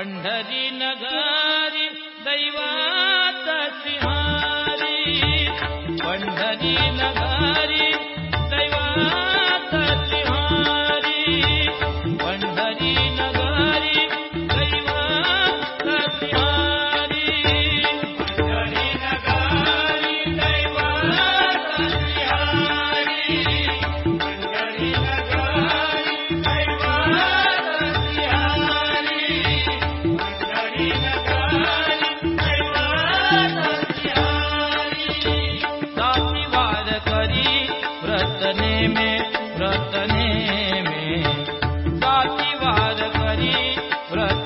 पण्ढरी नगारि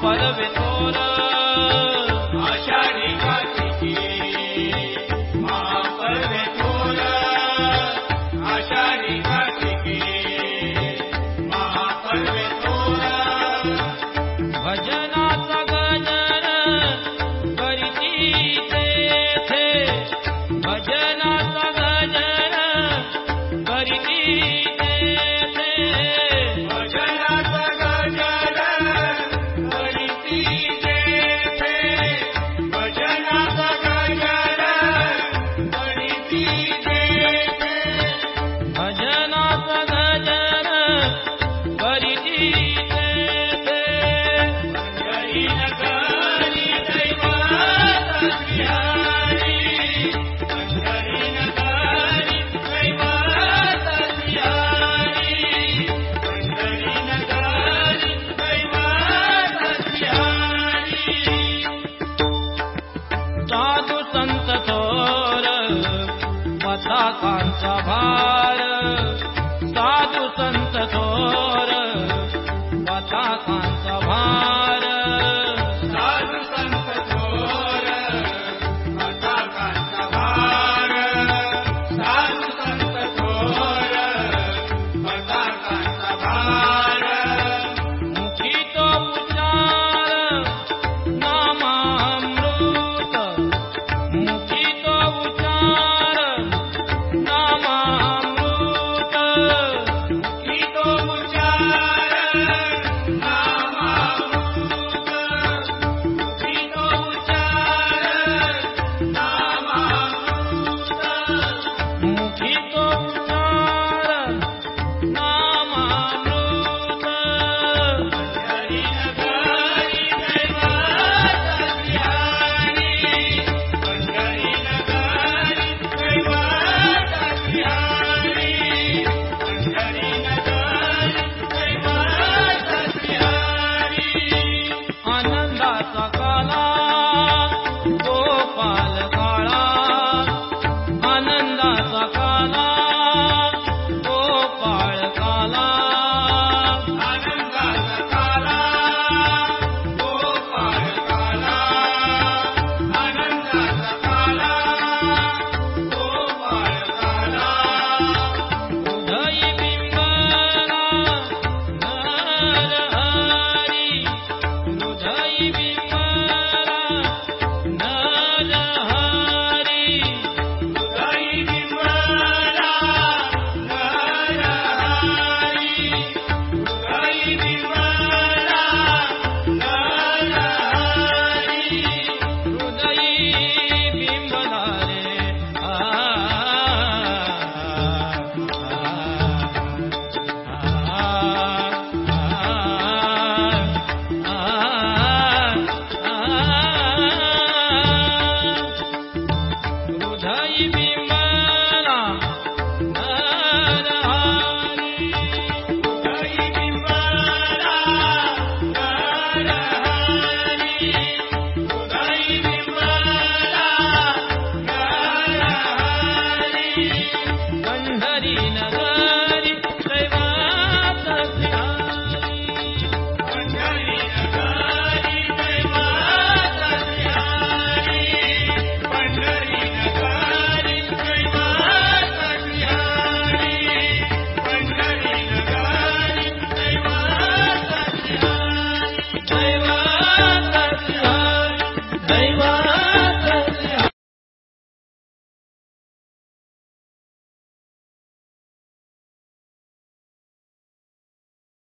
फलविनो संत थोर मता भार